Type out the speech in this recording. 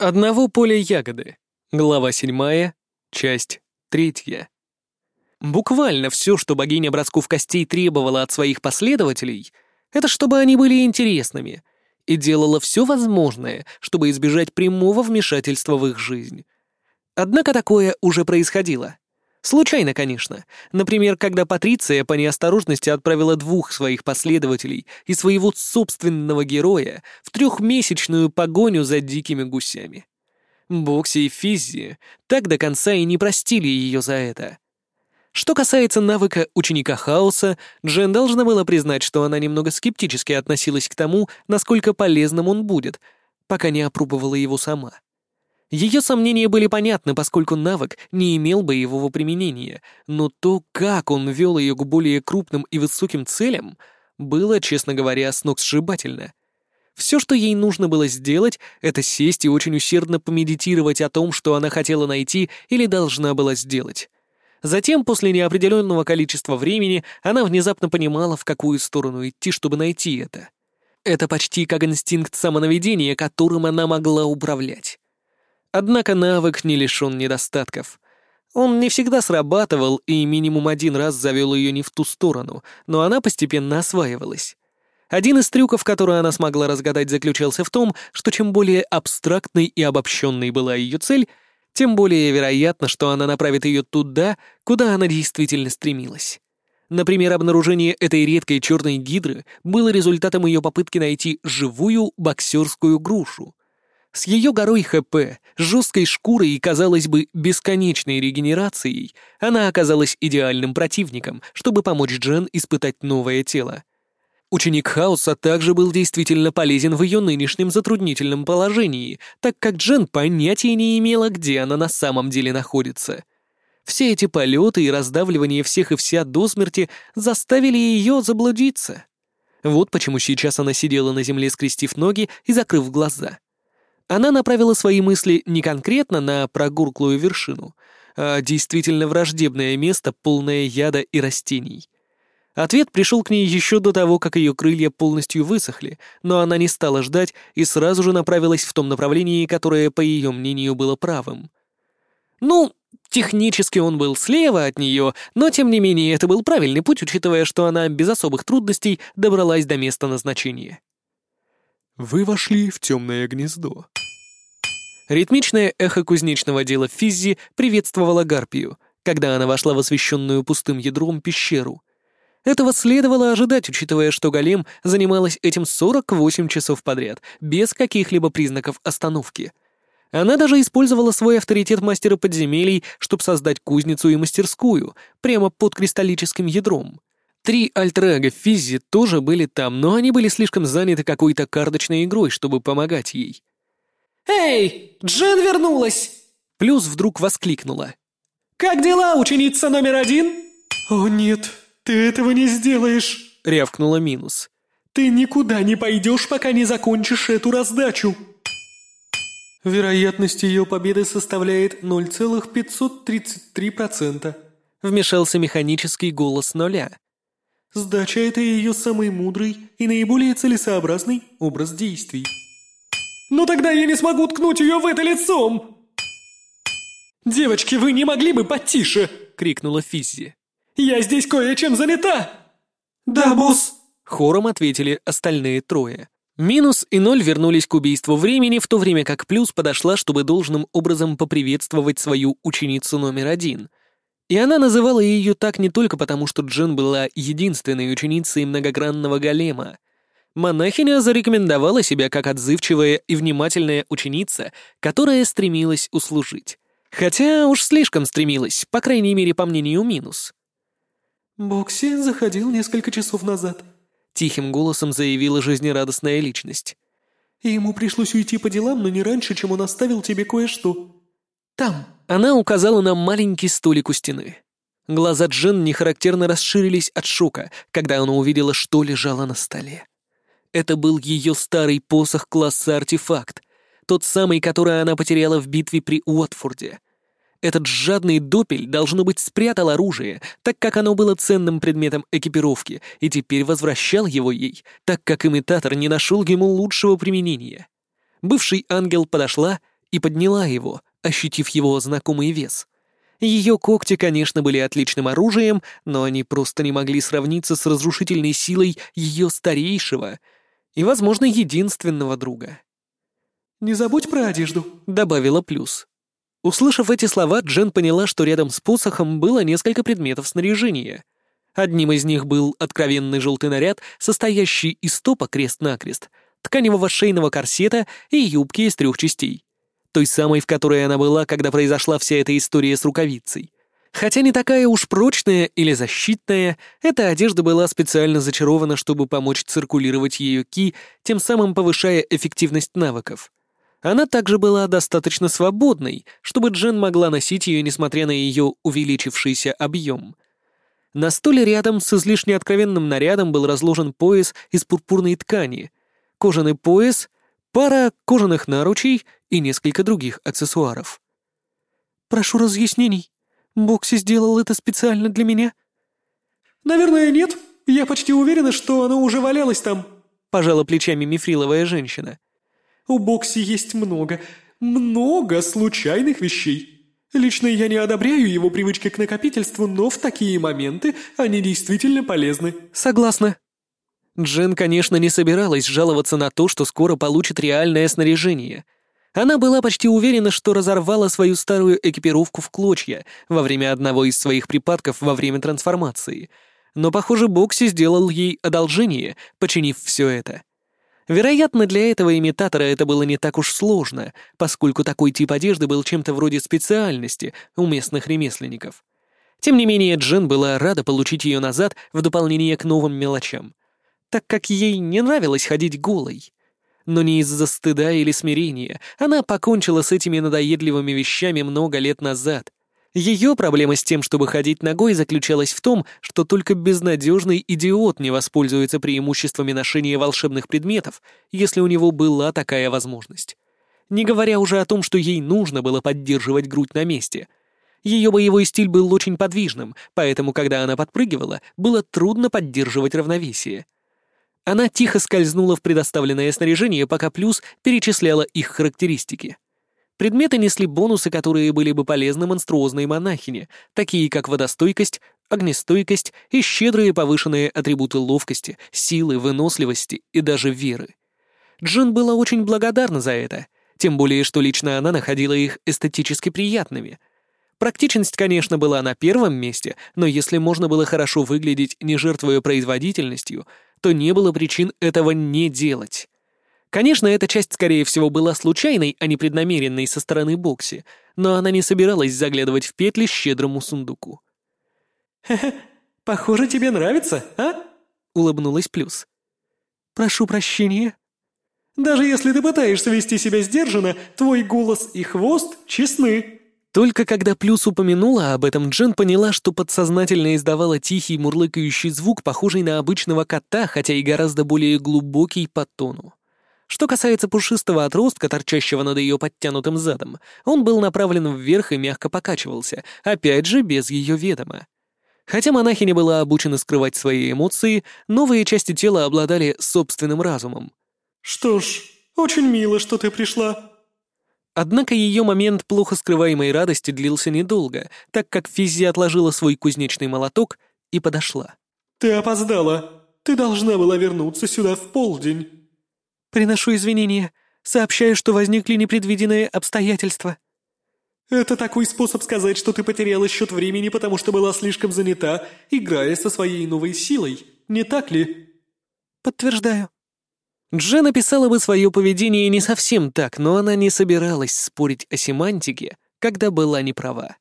Одного поля ягоды. Глава седьмая, часть третья. Буквально все, что богиня бросков костей требовала от своих последователей, это чтобы они были интересными, и делала все возможное, чтобы избежать прямого вмешательства в их жизнь. Однако такое уже происходило. Случайно, конечно. Например, когда Патриция по неосторожности отправила двух своих последователей и своего собственного героя в трехмесячную погоню за дикими гусями. Бокси и Физзи так до конца и не простили ее за это. Что касается навыка ученика хаоса, Джен должна была признать, что она немного скептически относилась к тому, насколько полезным он будет, пока не опробовала его сама. Ее сомнения были понятны, поскольку навык не имел боевого применения, но то, как он вел ее к более крупным и высоким целям, было, честно говоря, сногсшибательно. Все, что ей нужно было сделать, это сесть и очень усердно помедитировать о том, что она хотела найти или должна была сделать. Затем, после неопределенного количества времени, она внезапно понимала, в какую сторону идти, чтобы найти это. Это почти как инстинкт самонаведения, которым она могла управлять. Однако навык не лишен недостатков. Он не всегда срабатывал и минимум один раз завел ее не в ту сторону, но она постепенно осваивалась. Один из трюков, который она смогла разгадать, заключался в том, что чем более абстрактной и обобщенной была ее цель, тем более вероятно, что она направит ее туда, куда она действительно стремилась. Например, обнаружение этой редкой черной гидры было результатом ее попытки найти живую боксерскую грушу. С ее горой ХП, жесткой шкурой и, казалось бы, бесконечной регенерацией, она оказалась идеальным противником, чтобы помочь Джен испытать новое тело. Ученик Хаоса также был действительно полезен в ее нынешнем затруднительном положении, так как Джен понятия не имела, где она на самом деле находится. Все эти полеты и раздавливание всех и вся до смерти заставили ее заблудиться. Вот почему сейчас она сидела на земле, скрестив ноги и закрыв глаза. Она направила свои мысли не конкретно на прогурклую вершину, а действительно враждебное место, полное яда и растений. Ответ пришел к ней еще до того, как ее крылья полностью высохли, но она не стала ждать и сразу же направилась в том направлении, которое, по ее мнению, было правым. Ну, технически он был слева от нее, но тем не менее это был правильный путь, учитывая, что она без особых трудностей добралась до места назначения. Вы вошли в темное гнездо. Ритмичное эхо кузнечного дела Физзи приветствовало Гарпию, когда она вошла в освещенную пустым ядром пещеру. Этого следовало ожидать, учитывая, что Голем занималась этим 48 часов подряд, без каких-либо признаков остановки. Она даже использовала свой авторитет мастера подземелий, чтобы создать кузницу и мастерскую, прямо под кристаллическим ядром. Три альтер Физзи тоже были там, но они были слишком заняты какой-то карточной игрой, чтобы помогать ей. «Эй, Джен вернулась!» Плюс вдруг воскликнула. «Как дела, ученица номер один?» «О нет, ты этого не сделаешь!» — рявкнула Минус. «Ты никуда не пойдешь, пока не закончишь эту раздачу!» Вероятность ее победы составляет 0,533%. Вмешался механический голос нуля. Сдача — это ее самый мудрый и наиболее целесообразный образ действий. «Ну тогда я не смогу ткнуть ее в это лицом!» «Девочки, вы не могли бы потише?» — крикнула Физзи. «Я здесь кое-чем занята!» «Да, босс!» — хором ответили остальные трое. Минус и ноль вернулись к убийству времени, в то время как Плюс подошла, чтобы должным образом поприветствовать свою ученицу номер один. И она называла ее так не только потому, что Джен была единственной ученицей многогранного голема — монахиня зарекомендовала себя как отзывчивая и внимательная ученица, которая стремилась услужить. Хотя уж слишком стремилась, по крайней мере, по мнению Минус. «Бокси заходил несколько часов назад», — тихим голосом заявила жизнерадостная личность. «Ему пришлось уйти по делам, но не раньше, чем он оставил тебе кое-что. Там». Она указала на маленький столик у стены. Глаза Джен нехарактерно расширились от шока, когда она увидела, что лежало на столе. Это был ее старый посох класса артефакт, тот самый, который она потеряла в битве при Уотфорде. Этот жадный допель, должно быть, спрятал оружие, так как оно было ценным предметом экипировки, и теперь возвращал его ей, так как имитатор не нашел ему лучшего применения. Бывший ангел подошла и подняла его, ощутив его знакомый вес. Ее когти, конечно, были отличным оружием, но они просто не могли сравниться с разрушительной силой ее старейшего и, возможно, единственного друга. «Не забудь про одежду», — добавила Плюс. Услышав эти слова, Джен поняла, что рядом с посохом было несколько предметов снаряжения. Одним из них был откровенный желтый наряд, состоящий из топа крест-накрест, тканевого шейного корсета и юбки из трех частей той самой, в которой она была, когда произошла вся эта история с рукавицей. Хотя не такая уж прочная или защитная, эта одежда была специально зачарована, чтобы помочь циркулировать ее ки, тем самым повышая эффективность навыков. Она также была достаточно свободной, чтобы Джен могла носить ее, несмотря на ее увеличившийся объем. На столе рядом с излишне откровенным нарядом был разложен пояс из пурпурной ткани, кожаный пояс, пара кожаных наручей и несколько других аксессуаров. «Прошу разъяснений. Бокси сделал это специально для меня?» «Наверное, нет. Я почти уверена, что оно уже валялось там», — пожала плечами мифриловая женщина. «У Бокси есть много, много случайных вещей. Лично я не одобряю его привычки к накопительству, но в такие моменты они действительно полезны». «Согласна», Джен, конечно, не собиралась жаловаться на то, что скоро получит реальное снаряжение — она была почти уверена, что разорвала свою старую экипировку в клочья во время одного из своих припадков во время трансформации. Но, похоже, Бокси сделал ей одолжение, починив все это. Вероятно, для этого имитатора это было не так уж сложно, поскольку такой тип одежды был чем-то вроде специальности у местных ремесленников. Тем не менее, Джен была рада получить ее назад в дополнение к новым мелочам, так как ей не нравилось ходить голой но не из-за стыда или смирения. Она покончила с этими надоедливыми вещами много лет назад. Ее проблема с тем, чтобы ходить ногой, заключалась в том, что только безнадежный идиот не воспользуется преимуществами ношения волшебных предметов, если у него была такая возможность. Не говоря уже о том, что ей нужно было поддерживать грудь на месте. Ее боевой стиль был очень подвижным, поэтому, когда она подпрыгивала, было трудно поддерживать равновесие. Она тихо скользнула в предоставленное снаряжение, пока Плюс перечисляла их характеристики. Предметы несли бонусы, которые были бы полезны монструозной монахине, такие как водостойкость, огнестойкость и щедрые повышенные атрибуты ловкости, силы, выносливости и даже веры. Джин была очень благодарна за это, тем более что лично она находила их эстетически приятными — Практичность, конечно, была на первом месте, но если можно было хорошо выглядеть, не жертвуя производительностью, то не было причин этого не делать. Конечно, эта часть, скорее всего, была случайной, а не преднамеренной со стороны Бокси, но она не собиралась заглядывать в петли щедрому сундуку. «Хе-хе, похоже, тебе нравится, а?» — улыбнулась Плюс. «Прошу прощения». «Даже если ты пытаешься вести себя сдержанно, твой голос и хвост честны», только когда Плюс упомянула об этом, Джен поняла, что подсознательно издавала тихий мурлыкающий звук, похожий на обычного кота, хотя и гораздо более глубокий по тону. Что касается пушистого отростка, торчащего над ее подтянутым задом, он был направлен вверх и мягко покачивался, опять же без ее ведома. Хотя монахиня была обучена скрывать свои эмоции, новые части тела обладали собственным разумом. «Что ж, очень мило, что ты пришла», Однако ее момент плохо скрываемой радости длился недолго, так как Физи отложила свой кузнечный молоток и подошла. «Ты опоздала. Ты должна была вернуться сюда в полдень». «Приношу извинения. Сообщаю, что возникли непредвиденные обстоятельства». «Это такой способ сказать, что ты потеряла счет времени, потому что была слишком занята, играя со своей новой силой, не так ли?» «Подтверждаю». Джен описала бы свое поведение не совсем так, но она не собиралась спорить о семантике, когда была неправа.